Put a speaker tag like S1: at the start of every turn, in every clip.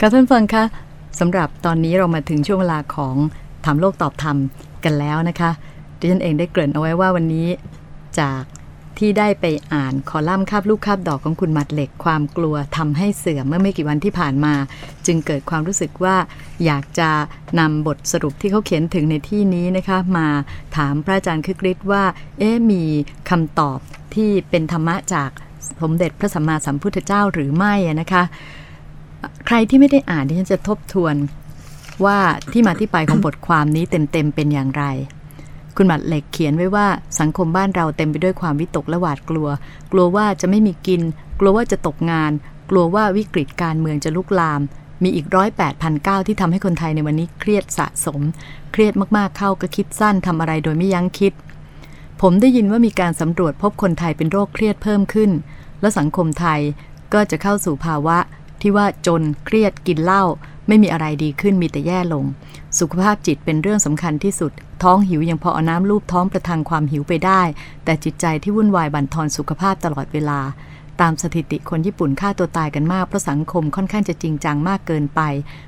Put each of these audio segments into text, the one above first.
S1: ค่ะท่านฟังคะสำหรับตอนนี้เรามาถึงช่วงเวลาของถามโลกตอบธรรมกันแล้วนะคะดิฉันเองได้เกริ่นเอาไว้ว่าวันนี้จากที่ได้ไปอ่านคอลัมน์คาบลูกคาบดอกของคุณมัดเหล็กความกลัวทำให้เสื่อมเมื่อไม่กี่วันที่ผ่านมา จึงเกิดความรู้สึกว่าอยากจะนำบทสรุปที่เขาเขียนถึงในที่นี้นะคะมาถามพระอาจารย์คึกฤทธิ์ว่า เอ๊มีคำตอบที่เป็นธรรมะจากสมเด็จพระสัมมาสัมพุทธเจ้าหรือไม่นะคะ ใครที่ไม่ได้อ่านที่ฉันจะทบทวนว่าที่มาที่ไปของบทความนี้เต็มๆเป็นอย่างไร คุณหมัดเหล็กเขียนไว้ว่าสังคมบ้านเราเต็มไปด้วยความวิตกและหวาดกลัว กลัวว่าจะไม่มีกิน กลัวว่าจะตกงาน กลัวว่าวิกฤตการเมืองจะลุกลาม มีอีกร้อยแปดพันเก้าที่ทำให้คนไทยในวันนี้เครียดสะสม เครียดมากๆเข้าก็คิดสั้นทำอะไรโดยไม่ยั้งคิด ผมได้ยินว่ามีการสำรวจพบคนไทยเป็นโรคเครียดเพิ่มขึ้น และสังคมไทยก็จะเข้าสู่ภาวะ ที่ว่าจนเครียดกินเหล้าไม่มีอะไรดีขึ้นมีแต่แย่ลง สุขภาพจิตเป็นเรื่องสำคัญที่สุด ท้องหิวยังพอเอาน้ำลูบท้องประทังความหิวไปได้ แต่จิตใจที่วุ่นวายบั่นทอนสุขภาพตลอดเวลา ตามสถิติคนญี่ปุ่นฆ่าตัวตายกันมากเพราะสังคมค่อนข้างจะจริงจังมากเกินไป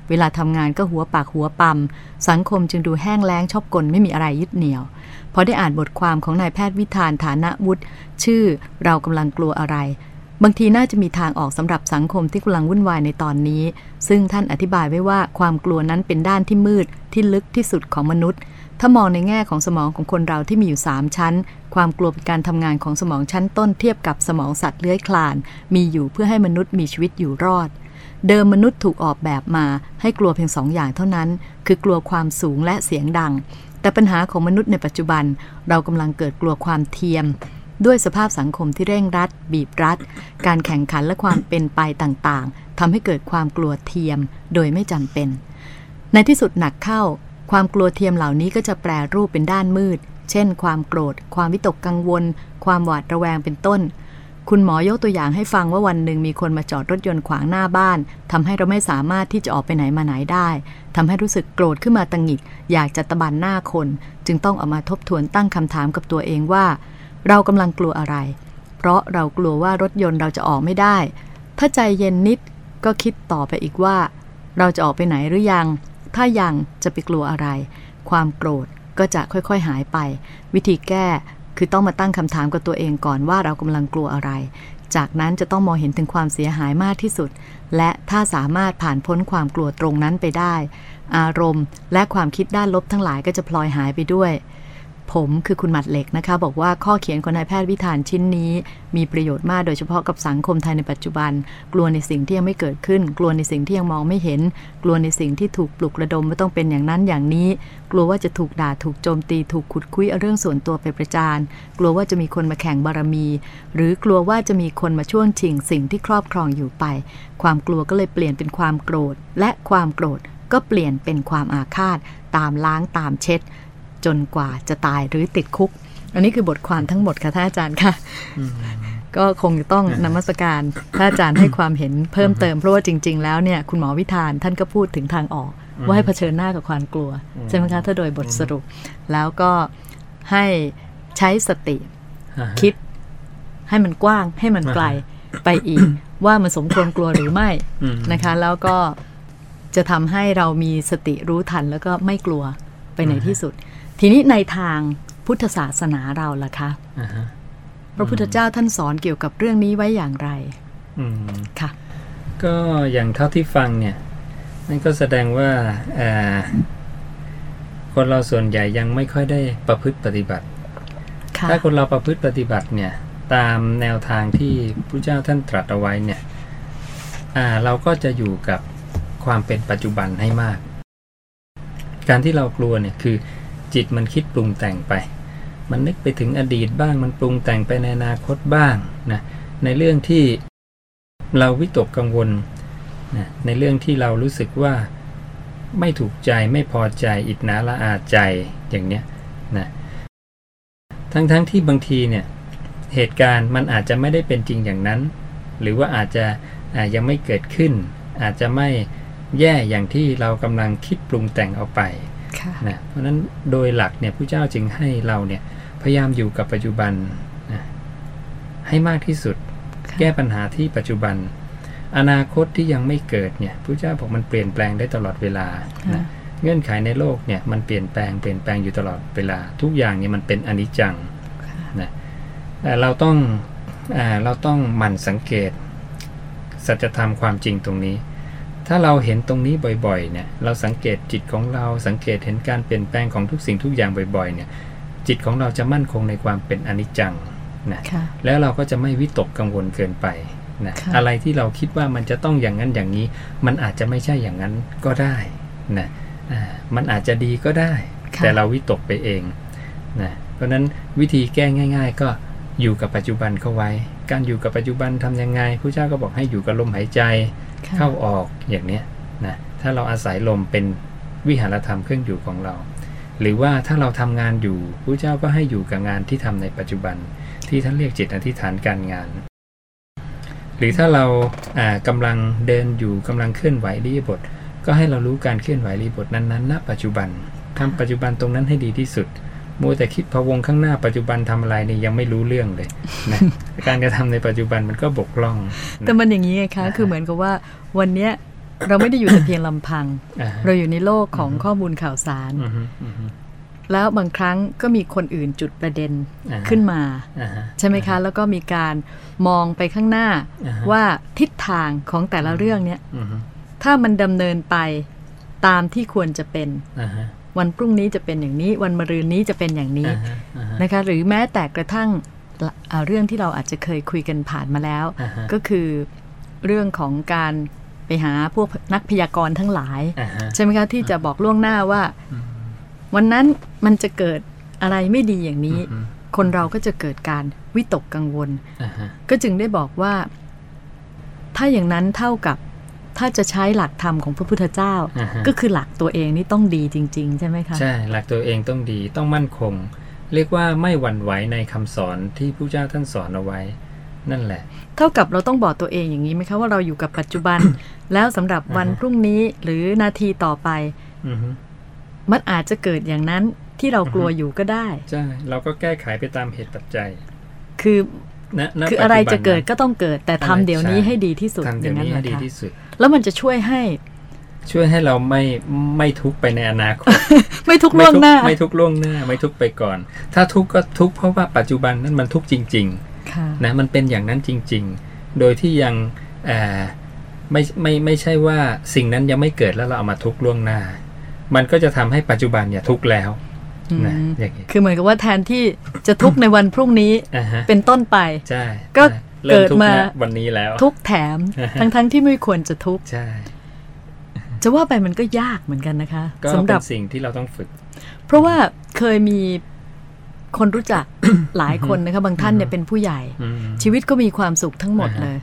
S1: เวลาทำงานก็หัวปากหัวปั๊มสังคมจึงดูแห้งแล้งชอบกลไม่มีอะไรยึดเหนี่ยวพอได้อ่านบทความของนายแพทย์วิธานฐานะวุฑฒ์ชื่อเรากำลังกลัวอะไร บางทีน่าจะมีทางออกสำหรับสังคมที่กำลังวุ่นวายในตอนนี้ ซึ่งท่านอธิบายไว้ว่าความกลัวนั้นเป็นด้านที่มืดที่ลึกที่สุดของมนุษย์ ถ้ามองในแง่ของสมองของคนเราที่มีอยู่ 3 ชั้น ความกลัวเป็นการทำงานของสมองชั้นต้นเทียบกับสมองสัตว์เลื้อยคลาน มีอยู่เพื่อให้มนุษย์มีชีวิตอยู่รอดเดิมมนุษย์ถูกออกแบบมาให้กลัวเพียงสองอย่างเท่านั้น คือกลัวความสูงและเสียงดัง แต่ปัญหาของมนุษย์ในปัจจุบัน เรากำลังเกิดกลัวความเทียม ด้วยสภาพสังคมที่เร่งรัด บีบรัด การแข่งขันและความเป็นไปต่างๆทำให้เกิดความกลัวเทียมโดยไม่จำเป็น ในที่สุดหนักเข้า ความกลัวเทียมเหล่านี้ก็จะแปรรูปเป็นด้านมืด เช่น ความโกรธ ความวิตกกังวล ความหวาดระแวงเป็นต้นคุณหมอยกตัวอย่างให้ฟังว่าวันหนึ่งมีคนมาจอดรถยนต์ขวางหน้าบ้านทำให้เราไม่สามารถที่จะออกไปไหนมาไหนได้ทำให้รู้สึกโกรธขึ้นมาตังหิดอยากจะตะบันหน้าคน จึงต้องออกมาทบทวนตั้งคำถามกับตัวเองว่า เรากำลังกลัวอะไร เพราะเรากลัวว่ารถยนต์เราจะออกไม่ได้ ถ้าใจเย็นนิดก็คิดต่อไปอีกว่า เราจะออกไปไหนหรือยัง ถ้ายังจะไปกลัวอะไร ความโกรธก็จะค่อยๆหายไป วิธีแก้คือต้องมาตั้งคำถามกับตัวเองก่อนว่าเรากำลังกลัวอะไร จากนั้นจะต้องมองเห็นถึงความเสียหายมากที่สุด และถ้าสามารถผ่านพ้นความกลัวตรงนั้นไปได้ อารมณ์และความคิดด้านลบทั้งหลายก็จะพลอยหายไปด้วย ผมคือคุณหมัดเหล็กนะคะ บอกว่าข้อเขียนของนายแพทย์วิธานชิ้นนี้ มีประโยชน์มากโดยเฉพาะกับสังคมไทยในปัจจุบัน กลัวในสิ่งที่ยังไม่เกิดขึ้น กลัวในสิ่งที่ยังมองไม่เห็น กลัวในสิ่งที่ถูกปลุกระดมว่าต้องเป็นอย่างนั้นอย่างนี้ กลัวว่าจะถูกด่าถูกโจมตี ถูกขุดคุยเอาเรื่องส่วนตัวไปประจานกลัวว่าจะมีคนมาแข่งบารมี หรือกลัวว่าจะมีคนมาช่วงชิงสิ่งที่ครอบครองอยู่ไป ความกลัวก็เลยเปลี่ยนเป็นความโกรธ และความโกรธก็เปลี่ยนเป็นความอาฆาต ตามล้างตามเช็ด จนกว่าจะตายหรือติดคุก อันนี้คือบทความทั้งหมดค่ะท่านอาจารย์ค่ะก็คงจะต้องนมัสการท่านอาจารย์ให้ความเห็นเพิ่มเติม เพราะว่าจริง ๆ แล้วเนี่ยคุณหมอวิธานท่านก็พูดถึงทางออก ว่าให้เผชิญหน้ากับความกลัว ใช่ไหมคะถ้าโดยบทสรุป แล้วก็ให้ใช้สติคิด ให้มันกว้างให้มันไกลไปอีก ว่ามันสมควรกลัวหรือไม่นะคะ แล้วก็จะทำให้เรามีสติรู้ทันแล้วก็ไม่กลัวไปในที่สุด ทีนี้ในทางพุทธศาสนาเราล่ะคะพระพุทธเจ้าท่านสอนเกี่ยวกับเรื่องนี้ไว้อย่างไรค่ะ
S2: ก็อย่างเท่าที่ฟังเนี่ยนั่นก็แสดงว่าคนเราส่วนใหญ่ยังไม่ค่อยได้ประพฤติปฏิบัติ ถ้าคนเราประพฤติปฏิบัติเนี่ยตามแนวทางที่พระเจ้าท่านตรัสเอาไว้เนี่ยเราก็จะอยู่กับความเป็นปัจจุบันให้มาก การที่เรากลัวเนี่ยคือ จิตมันคิดปรุงแต่งไป มันนึกไปถึงอดีตบ้าง มันปรุงแต่งไปในอนาคตบ้างนะในเรื่องที่เราวิตกกังวลนะในเรื่องที่เรารู้สึกว่าไม่ถูกใจไม่พอใจอิจนาละอาใจอย่างเนี้ยนะทั้งๆทที่บางทีเนี่ยเหตุการณ์มันอาจจะไม่ได้เป็นจริงอย่างนั้น หรือว่าอาจจะยังไม่เกิดขึ้น อาจจะไม่แย่อย่างที่เรากำลังคิดปรุงแต่งเอาไป นะเพราะนั้นโดยหลักเนี่ยพระเจ้าจึงให้เราเนี่ยพยายามอยู่กับปัจจุบันนะให้มากที่สุดแก้ปัญหาที่ปัจจุบัน อนาคตที่ยังไม่เกิดเนี่ยพระเจ้าบอกมันเปลี่ยนแปลงได้ตลอดเวลานะเงื่อนไขในโลกเนี่ยมันเปลี่ยนแปลงเปลี่ยนแปลงอยู่ตลอดเวลา ทุกอย่างเนี่ยมันเป็นอนิจจังนะแต่เราต้องอ่าเราต้องหมั่นสังเกตสัจธรรมความจริงตรงนี้ ถ้าเราเห็นตรงนี้บ่อยๆเนี่ยเราสังเกตจิตของเราสังเกตเห็นการเปลี่ยนแปลงของทุกสิ่งทุกอย่างบ่อยๆเนี่ยจิตของเราจะมั่นคงในความเป็นอนิจจังนะแล้วเราก็จะไม่วิตกกังวลเกินไปนะอะไรที่เราคิดว่ามันจะต้องอย่างนั้นอย่างนี้ มันอาจจะไม่ใช่อย่างนั้นก็ได้นะมันอาจจะดีก็ได้ แต่เราวิตกไปเองนะเพราะนั้นวิธีแก้ง่าย ๆ ก็อยู่กับปัจจุบันเข้าไว้ การอยู่กับปัจจุบันทํำยังไงพระเจ้าก็บอกให้อยู่กับลมหายใจ เข้าออกอย่างเนี้ยนะถ้าเราอาศัยลมเป็นวิหารธรรมเครื่องอยู่ของเรา หรือว่าถ้าเราทำงานอยู่พระเจ้าก็ให้อยู่กับงานที่ทำในปัจจุบัน ที่ท่านเรียกจิตอธิษฐานการงาน หรือถ้าเรากำลังเดินอยู่กำลังเคลื่อนไหวรีบท ก็ให้เรารู้การเคลื่อนไหวรีบทนั้นๆณปัจจุบันทำปัจจุบันตรงนั้นให้ดีที่สุด มัวแต่คิดพะวงข้างหน้าปัจจุบันทำอะไรนี่ยังไม่รู้เรื่องเลยนะการกระทำในปัจจุบันมันก็บกพร่อง
S1: แต่มันอย่างนี้ไงคะคือเหมือนกับว่าวันเนี้ยเราไม่ได้อยู่แต่เพียงลำพัง เราอยู่ในโลกของข้อมูลข่าวสาร แล้วบางครั้งก็มีคนอื่นจุดประเด็นขึ้นมา ใช่ไหมคะ แล้วก็มีการมองไปข้างหน้าว่าทิศทางของแต่ละเรื่องเนี้ยถ้ามันดำเนินไปตามที่ควรจะเป็น วันพรุ่งนี้จะเป็นอย่างนี้ วันมะรืนนี้จะเป็นอย่างนี้นะคะ หรือแม้แต่กระทั่งเรื่องที่เราอาจจะเคยคุยกันผ่านมาแล้ว ก็คือเรื่องของการไปหาพวกนักพยากรณ์ทั้งหลาย ใช่ไหมคะที่จะบอกล่วงหน้าว่า วันนั้นมันจะเกิดอะไรไม่ดีอย่างนี้ คนเราก็จะเกิดการวิตกกังวล ก็จึงได้บอกว่า ถ้าอย่างนั้นเท่ากับ ถ้าจะใช้หลักธรรมของพระพุทธเจ้า ก็คือหลักตัวเองนี่ต้องดีจริง ๆ ใช่ไหมคะ
S2: ใช่ หลักตัวเองต้องดีต้องมั่นคง เรียกว่าไม่หวั่นไหวในคำสอนที่พระเจ้าท่านสอนเอาไว้ นั่นแหละ
S1: เท่ากับเราต้องบอกตัวเองอย่างนี้ไหมคะว่าเราอยู่กับปัจจุบัน แล้วสำหรับวันพรุ่งนี้หรือนาทีต่อไปมันอาจจะเกิดอย่างนั้นที่เรากลัวอยู่ก็ได้
S2: ใช่ เราก็แก้ไขไปตามเหตุปัจจัย
S1: คือ คืออะไรจะเกิดก็ต้องเกิด แต่ทำเดี๋ยวนี้ให้ดีที่สุด
S2: อย่างนั้นแหละค่ะ
S1: แล้วมันจะช่วยให้
S2: ช่วยให้เราไม่ไม่ทุกไปในอนาคต
S1: ไม่ทุกล่วงหน้า
S2: ไม่ทุกล่วงหน้า ไม่ทุกไปก่อน ถ้าทุกก็ทุกเพราะว่าปัจจุบันนั้นมันทุกจริงๆนะมันเป็นอย่างนั้นจริง ๆ โดยที่ยังไม่ไม่ไม่ใช่ว่าสิ่งนั้นยังไม่เกิดแล้วเราเอามาทุกล่วงหน้า มันก็จะทำให้ปัจจุบันเนี่ยทุกแล้ว
S1: นะอย่างนี้คือเหมือนกับว่าแทนที่จะทุกในวันพรุ่งนี้เป็นต้นไป
S2: ใช่
S1: ก็เกิดมา
S2: วันนี้แล้ว
S1: ทุกแถมทั้งทั้งที่ไม่ควรจะทุกใช่จะว่าไปมันก็ยากเหมือนกันนะคะ
S2: สำหรับสิ่งที่เราต้องฝึก
S1: เพราะว่าเคยมีคนรู้จักหลายคนนะคะบางท่านเนี่ยเป็นผู้ใหญ่ ชีวิตก็มีความสุขทั้งหมดเลย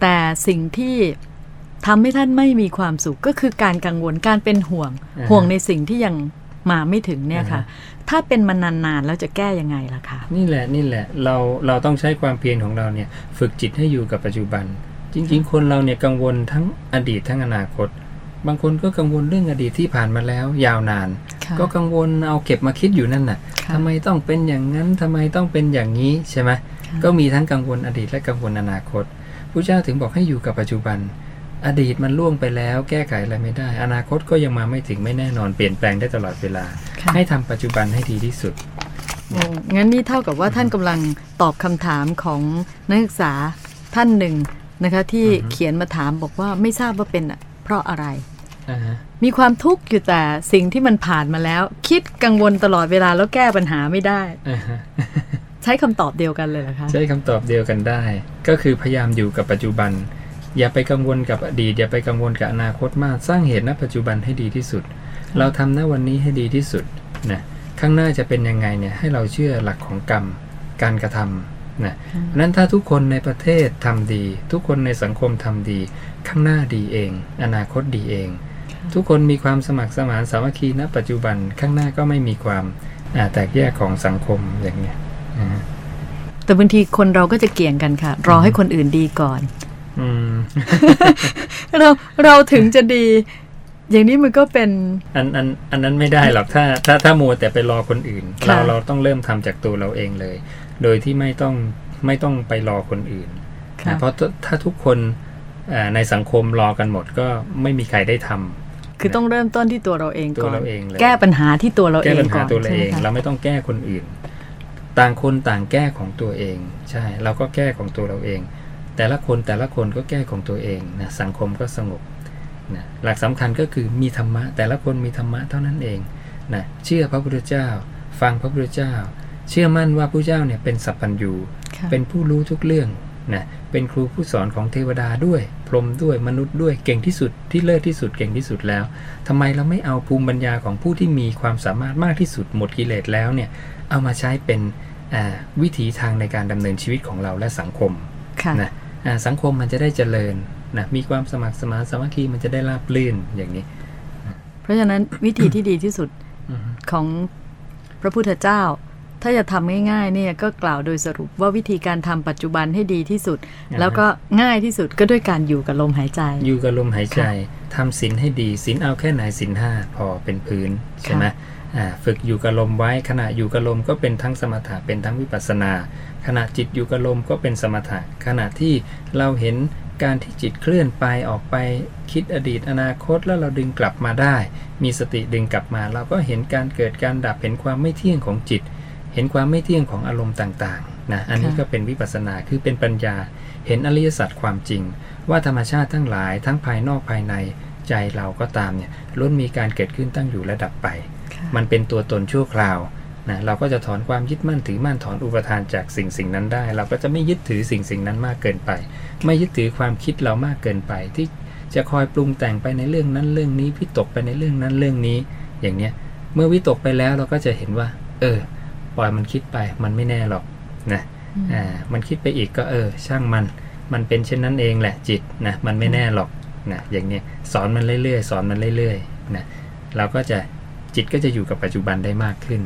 S1: แต่สิ่งที่ทำให้ท่านไม่มีความสุขก็คือการกังวลการเป็นห่วง ห่วงในสิ่งที่ยัง มาไม่ถึงเนี่ยค่ะ ถ้าเป็นมานานๆแล้วจะแก้ยังไงล่ะคะ
S2: นี่แหละนี่แหละเราเราต้องใช้ความเพียรของเราเนี่ยฝึกจิตให้อยู่กับปัจจุบัน จริง ๆ คนเราเนี่ยกังวลทั้งอดีตทั้งอนาคต บางคนก็กังวลเรื่องอดีตที่ผ่านมาแล้ว ยาวนาน ก็กังวลเอาเก็บมาคิดอยู่นั่นน่ะทำไมต้องเป็นอย่างนั้นทำไมต้องเป็นอย่างนี้ใช่ไหมก็มีทั้งกังวลอดีตและกังวลอนาคตพระเจ้าถึงบอกให้อยู่กับปัจจุบัน อดีตมันล่วงไปแล้ว แก้ไขอะไรไม่ได้ อนาคตก็ยังมาไม่ถึงไม่แน่นอนเปลี่ยนแปลงได้ตลอดเวลา ให้ทำปัจจุบันให้ดีที่สุด
S1: งั้นนี่เท่ากับว่าท่านกำลังตอบคำถามของนักศึกษาท่านหนึ่งนะคะที่เขียนมาถามบอกว่าไม่ทราบว่าเป็นเพราะอะไร มีความทุกข์อยู่แต่สิ่งที่มันผ่านมาแล้ว คิดกังวลตลอดเวลาแล้วแก้ปัญหาไม่ได้ ใช้คำตอบเดียวกันเลยเหรอคะ
S2: ใช้คำตอบเดียวกันได้ ก็คือพยายามอยู่กับปัจจุบัน อย่าไปกังวลกับอดีต อย่าไปกังวลกับอนาคตมาก สร้างเหตุณปัจจุบันให้ดีที่สุด เราทำณวันนี้ให้ดีที่สุดนะข้างหน้าจะเป็นยังไงเนี่ยให้เราเชื่อหลักของกรรม การกระทำนะนั้นถ้าทุกคนในประเทศทำดี ทุกคนในสังคมทำดี ข้างหน้าดีเอง อนาคตดีเอง ทุกคนมีความสมัครสมานสามัคคีณปัจจุบันข้างหน้าก็ไม่มีความแตกแยกของสังคมอย่างเนี้ย
S1: แต่บางทีคนเราก็จะเกี่ยงกันค่ะ รอให้คนอื่นดีก่อน เราเราถึงจะดี อย่างนี้มันก็เป็น
S2: อันอันอันนั้นไม่ได้หรอกถ้า ถ้าถ้ามัวแต่ไปรอคนอื่น เราเราต้องเริ่มทำจากตัวเราเองเลย โดยที่ไม่ต้องไม่ต้องไปรอคนอื่นเพราะถ้าทุกคนในสังคมรอกันหมดก็ไม่มีใครได้ทำ
S1: คือต้องเริ่มต้นที่ตัวเราเองก่อน
S2: เราเองเลย
S1: แก้ปัญหาที่ตัวเราเองก่อน
S2: แก้ปัญหาตัวเราเอง เราไม่ต้องแก้คนอื่น ต่างคนต่างแก้ของตัวเอง ใช่ เราก็แก้ของตัวเราเอง แต่ละคนแต่ละคนก็แก้ของตัวเองนะสังคมก็สงบนะหลักสำคัญก็คือมีธรรมะ แต่ละคนมีธรรมะเท่านั้นเองนะเชื่อพระพุทธเจ้า ฟังพระพุทธเจ้า เชื่อมั่นว่าพระเจ้าเนี่ยเป็นสัพพัญญูเป็นผู้รู้ทุกเรื่องนะเป็นครูผู้สอนของเทวดาด้วย พรหมด้วยมนุษย์ด้วยเก่งที่สุดที่เลิศที่สุดเก่งที่สุดแล้วทำไมเราไม่เอาภูมิปัญญาของผู้ที่มีความสามารถมากที่สุดหมดกิเลสแล้วเนี่ยเอามาใช้เป็นวิถีทางในการดำเนินชีวิตของเราและสังคมนะ สังคมมันจะได้เจริญนะมีความสมัครสมานสามัคคีมันจะได้ราบลื่นอย่างนี้
S1: เพราะฉะนั้นวิธีที่ดีที่สุดของพระพุทธเจ้า ถ้าจะทำง่ายๆเนี่ยก็กล่าวโดยสรุปว่าวิธีการทำปัจจุบันให้ดีที่สุด แล้วก็ง่ายที่สุดก็ด้วยการอยู่กับลมหายใจ
S2: อยู่กับลมหายใจทำศีลให้ดีศีลเอาแค่ไหนศีลห้าพอเป็นพื้นใช่ไหมฝึกอยู่กับลมไว้ขณะอยู่กับลมก็เป็นทั้งสมถะเป็นทั้งวิปัสสนา ขณะจิตอยู่กับลมก็เป็นสมถะ ขณะที่เราเห็นการที่จิตเคลื่อนไปออกไปคิดอดีตอนาคตแล้วเราดึงกลับมาได้ มีสติดึงกลับมา เราก็เห็นการเกิดการดับเห็นความไม่เที่ยงของจิต เห็นความไม่เที่ยงของอารมณ์ต่างๆนะอันนี้ก็เป็นวิปัสสนาคือเป็นปัญญา เห็นอริยสัจความจริง ว่าธรรมชาติทั้งหลายทั้งภายนอกภายในใจเราก็ตามเนี่ยล้วนมีการเกิดขึ้นตั้งอยู่และดับไป มันเป็นตัวตนชั่วคราวนะเราก็จะถอนความยึดมั่นถือมั่นถอนอุปทานจากสิ่งสิ่งนั้นได้ เราก็จะไม่ยึดถือสิ่งสิ่งนั้นมากเกินไป ไม่ยึดถือความคิดเรามากเกินไป ที่จะคอยปรุงแต่งไปในเรื่องนั้นเรื่องนี้พิตกไปในเรื่องนั้นเรื่องนี้ อย่างเนี้ยเมื่อวิตกไปแล้วเราก็จะเห็นว่า เออป ล่อยมันคิดไปมันไม่แน่หรอกนะอ่ามันคิดไปอีกก็เออ ช่างมันมันเป็นเช่นนั้นเองแหละจิตนะมันไม่แน่หรอกนะอย่างเนี้ยสอนมันเรื่อยๆ สอนมันเรื่อยๆนะเราก็จะจิตก็จะอยู่กับปัจจุบันได้มากขึ้น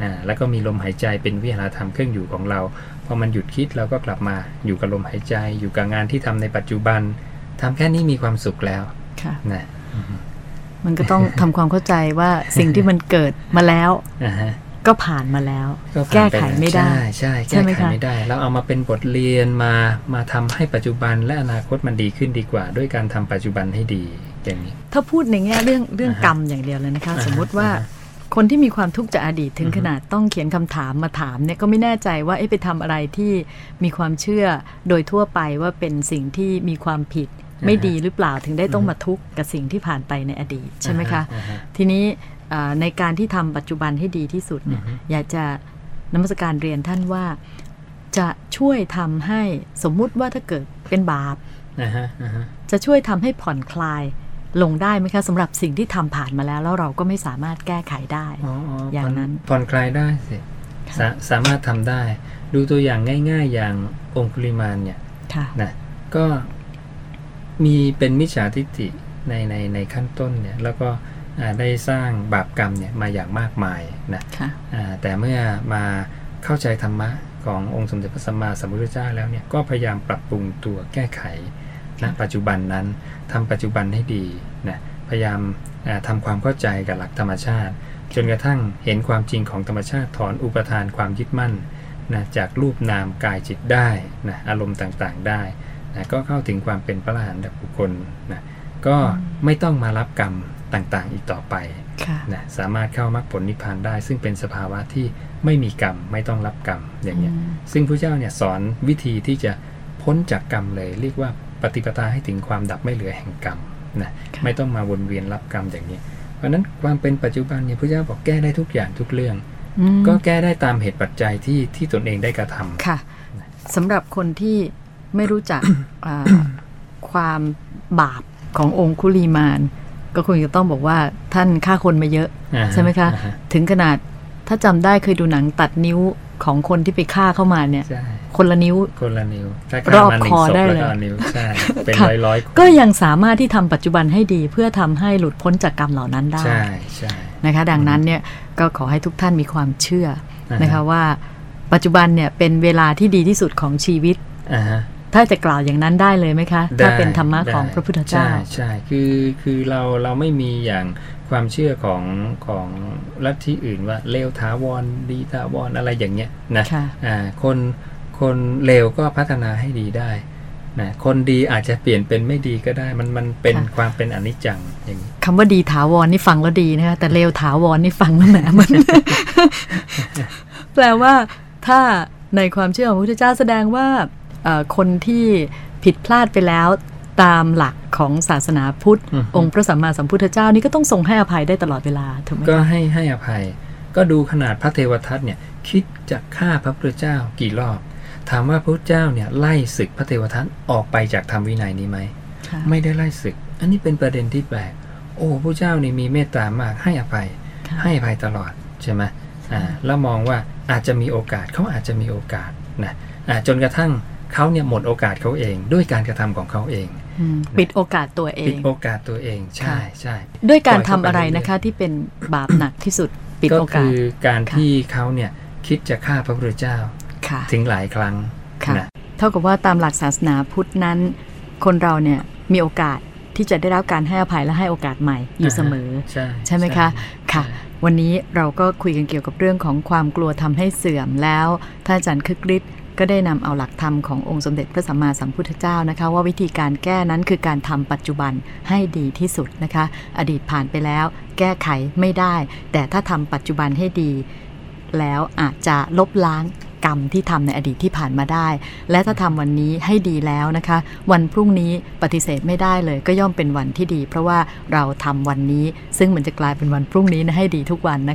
S2: อ่าแล้วก็มีลมหายใจเป็นวิหารธรรมเครื่องอยู่ของเราพอมันหยุดคิดเราก็กลับมาอยู่กับลมหายใจ อยู่กับงานที่ทำในปัจจุบันทำแค่นี้มีความสุขแล้ว
S1: ค่ะนะมันก็ต้องทำความเข้าใจว่าสิ่งที่มันเกิดมาแล้ว ก็ผ่านมาแล้ว แก้ไขไม่ได้
S2: ใช่ใช่แก้ไขไม่ได้แล้วเอามาเป็นบทเรียนมามาทำให้ปัจจุบันและอนาคตมันดีขึ้นดีกว่า ด้วยการทำปัจจุบันให้ดีอย่างนี้
S1: ถ้าพูดในแง่เรื่องเรื่องกรรมอย่างเดียวเลยนะคะ สมมุติว่าคนที่มีความทุกข์จากอดีตถึงขนาดต้องเขียนคำถามมาถามเนี่ยก็ไม่แน่ใจว่าไปทำอะไรที่มีความเชื่อโดยทั่วไปว่าเป็นสิ่งที่มีความผิดไม่ดีหรือเปล่าถึงได้ต้องมาทุกข์กับสิ่งที่ผ่านไปในอดีตใช่ไหมคะ ทีนี้ ในการที่ทำปัจจุบันให้ดีที่สุดเนี่ยอยากจะนมัสการเรียนท่านว่าจะช่วยทำให้สมมุติว่าถ้าเกิดเป็นบาปจะช่วยทำให้ผ่อนคลายลงได้ไหมคะสำหรับสิ่งที่ทำผ่านมาแล้ว แล้วเราก็ไม่สามารถแก้ไขได้ออย่างนั้น
S2: ผ่อนคลายได้สิสาสามารถทำได้ ดูตัวอย่างง่าย ๆ อย่างองคุลิมานเนี่ยนะก็มีเป็นมิจฉาทิฏฐิในในในขั้นต้นเนี่ย แล้วก็ ได้สร้างบาปกรรมเนี่ยมาอย่างมากมายนะแต่เมื่อมาเข้าใจธรรมะขององค์สมเด็จพระสัมมาสัมพุทธเจ้าแล้วเนี่ยก็พยายามปรับปรุงตัวแก้ไขณนะปัจจุบันนั้นทำปัจจุบันให้ดีนะพยายามทำความเข้าใจกับหลักธรรมชาติ จนกระทั่งเห็นความจริงของธรรมชาติถอนอุปทานความยึดมั่นนะจากรูปนามกายจิตได้นะอารมณ์ต่างๆได้นะก็เข้าถึงความเป็นพระอรหันต์บุคคลนะก็ไม่ต้องมารับกรรม ต่างๆ อีกต่อไปนะสามารถเข้ามรรคผลนิพพานได้ ซึ่งเป็นสภาวะที่ไม่มีกรรมไม่ต้องรับกรรมอย่างเงี้ยซึ่งพระเจ้าเนี่ยสอนวิธีที่จะพ้นจากกรรมเลย เรียกว่าปฏิปทาให้ถึงความดับไม่เหลือแห่งกรรมนะไม่ต้องมาวนเวียนรับกรรมอย่างนี้ เพราะนั้นความเป็นปัจจุบันเนี่ยพระเจ้าบอกแก้ได้ทุกอย่างทุกเรื่อง ก็แก้ได้ตามเหตุปัจจัยที่ที่ตนเองได้กระทำ
S1: ค่ะสำหรับคนที่ไม่รู้จักความบาปขององคุลีมาน ก็คงจะต้องบอกว่าท่านฆ่าคนมาเยอะใช่ไหมคะ ถึงขนาดถ้าจำได้เคยดูหนังตัดนิ้วของคนที่ไปฆ่าเข้ามาเนี่ย คนละนิ้ว
S2: คนละนิ้ว
S1: รอบคอได้เลย
S2: ใช่เป็นร้อยร้อย
S1: ก็ยังสามารถที่ทำปัจจุบันให้ดี เพื่อทำให้หลุดพ้นจากกรรมเหล่านั้นได้
S2: ใช่ใช่
S1: นะคะ ดังนั้นเนี่ยก็ขอให้ทุกท่านมีความเชื่อนะคะว่าปัจจุบันเนี่ยเป็นเวลาที่ดีที่สุดของชีวิต ถ้าจะกล่าวอย่างนั้นได้เลยไหมคะ ถ้าเป็นธรรมะของพระพุทธเจ้า ใช่
S2: ใช่คือคือเราเราไม่มีอย่างความเชื่อของของลัทธิอื่นว่าเลวถาวรดีถาวรอะไรอย่างเงี้ยนะอ่าคนคนเลวก็พัฒนาให้ดีได้นะคนดีอาจจะเปลี่ยนเป็นไม่ดีก็ได้มันมันเป็นความเป็นอนิจจังอย่างนี้
S1: คำว่าดีถาวรนี่ฟังแล้วดีนะคะแต่เลวถาวรนี่ฟังแล้วแหมมันแปลว่าถ้าในความเชื่อของพระพุทธเจ้าแสดงว่า คนที่ผิดพลาดไปแล้วตามหลักของศาสนาพุทธ องค์พระสัมมาสัมพุทธเจ้านี่ก็ต้องทรงให้อภัยได้ตลอดเวลาถูกไหม
S2: ก็ให้ให้อภัย ก็ดูขนาดพระเทวทัตเนี่ยคิดจะฆ่าพระพุทธเจ้ากี่รอบ ถามว่าพระเจ้าเนี่ยไล่ศึกพระเทวทัตออกไปจากธรรมวินัยนี้ไหมไม่ได้ไล่ศึก อันนี้เป็นประเด็นที่แปลก โอ้พระเจ้านี่มีเมตตามากให้อภัย ให้อภัยตลอดใช่ไหมอ่าแล้วมองว่าอาจจะมีโอกาสเขาอาจจะมีโอกาสนะอ่าจนกระทั่ง เขาเนี่ยหมดโอกาสเขาเองด้วยการกระทำของเขาเอง
S1: ปิดโอกาสตัวเอง
S2: ปิดโอกาสตัวเองใช่ใช่
S1: ด้วยการทำอะไรนะคะที่เป็นบาปหนักที่สุดปิดโอกาสก็คือ
S2: การที่เขาเนี่ยคิดจะฆ่าพระพุทธเจ้าถึงหลายครั้ง
S1: นะเท่ากับว่าตามหลักศาสนาพุทธนั้น คนเราเนี่ยมีโอกาสที่จะได้รับการให้อภัยและให้โอกาสใหม่อยู่เสมอ ใช่ใช่ไหมคะค่ะ วันนี้เราก็คุยกันเกี่ยวกับเรื่องของความกลัวทำให้เสื่อมแล้วท่านอาจารย์คึกฤทธิ์ ก็ได้นำเอาหลักธรรมขององค์สมเด็จพระสัมมาสัมพุทธเจ้านะคะ ว่าวิธีการแก้นั้นคือการทำปัจจุบันให้ดีที่สุดนะคะ อดีตผ่านไปแล้ว แก้ไขไม่ได้ แต่ถ้าทำปัจจุบันให้ดี แล้วอาจจะลบล้างกรรมที่ทำในอดีตที่ผ่านมาได้ และถ้าทำวันนี้ให้ดีแล้วนะคะ วันพรุ่งนี้ปฏิเสธไม่ได้เลย ก็ย่อมเป็นวันที่ดี เพราะว่าเราทำวันนี้ ซึ่งมันจะกลายเป็นวันพรุ่งนี้ให้ดีทุกวันนะคะ